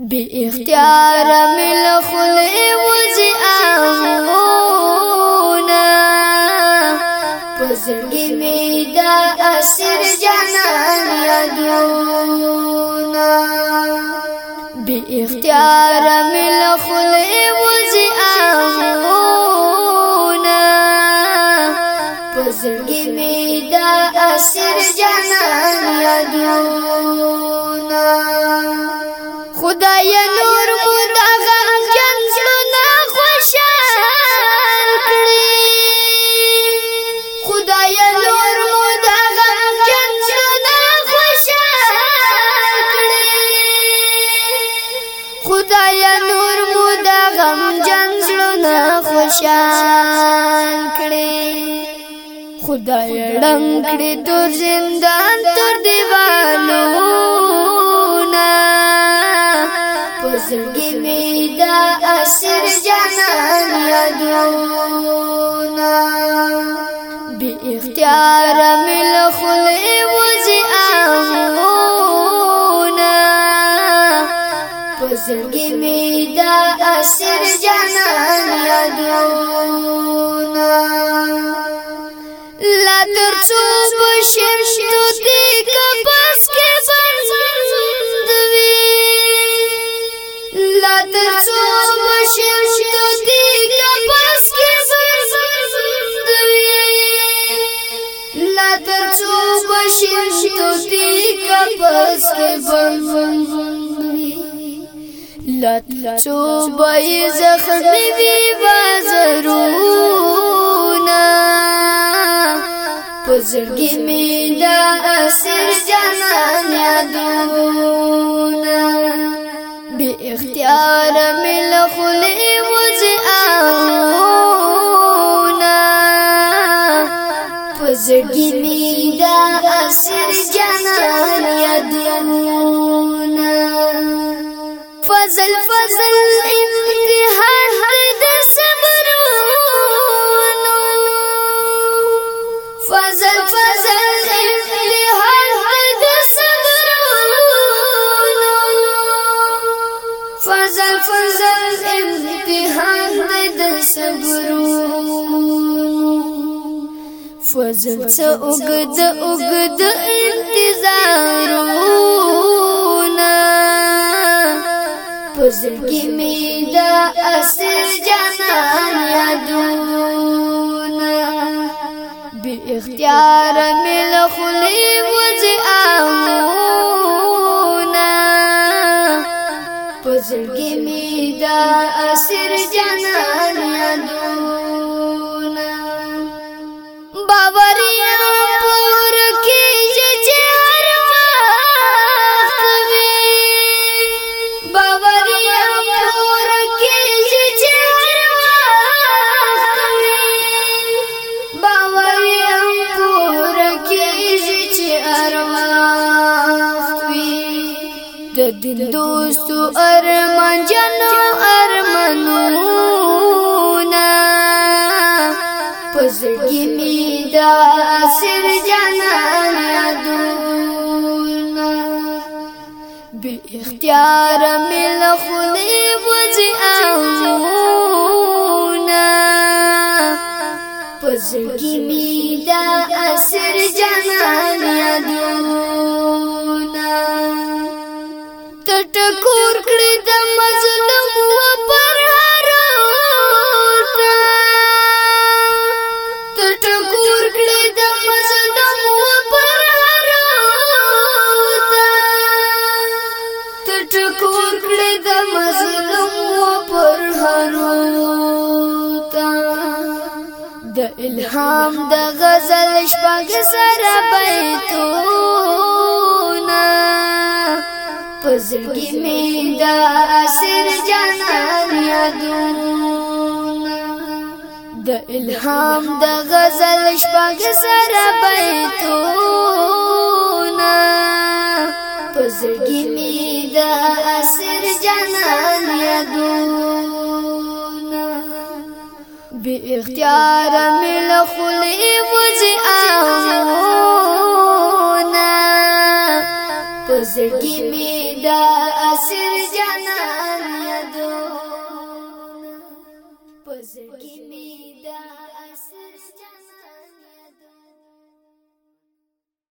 باختيار من مل خلی وزی آمونا پزرگی می اسر جانان يدونا باختيار من مل خلی وزی آمونا پزرگی خدای نور مو دغه انجن زړونه خوشحال کړي خدای نور مو دغه انجن زړونه خوشحال کړي خدای نور مو دغه انجن زړونه خوشحال کړي خدای رنگ کړي دور زندان تر دیوالو يونا باختيار من الخلق وزي امونا ميدا اسر جنان یادونا لا ترڅو بشر شتو چو بشین تو دی کپس کے بڑھوی لت چو بئی زخمی دی بازرونا پزرگی می دا اثر جانان یادونا بی اختیار مل خلی وزی آونا پزرگی می اسیر جانان یادینا فضل فضل امتحان فضل څه اوګد اوګد انتظارونه فضل کې مې دا اسر جانان یادونه بی اختیار مل خلی دین دوستو ارمان جنو ارمانونا پزړګي می دا سر جنان یادونا بی اختیار مل خلی وځي امونا پزړګي می دا سر جنان ټکور کړی د مظلوم و پر هرورتا ته ټکور کړی د مظلوم و پر هرورتا ته ټکور کړی د مظلوم و پر هرورتا د الهام د غزل شپږ سره بیتونه پزړګي مې د اسر جانان یادونه د الهام د غزل شپږ سره بیتونه پزړګي مې د اسر جانان یادونه بی اختیار مې له خلې وځي آونه پزړګي love.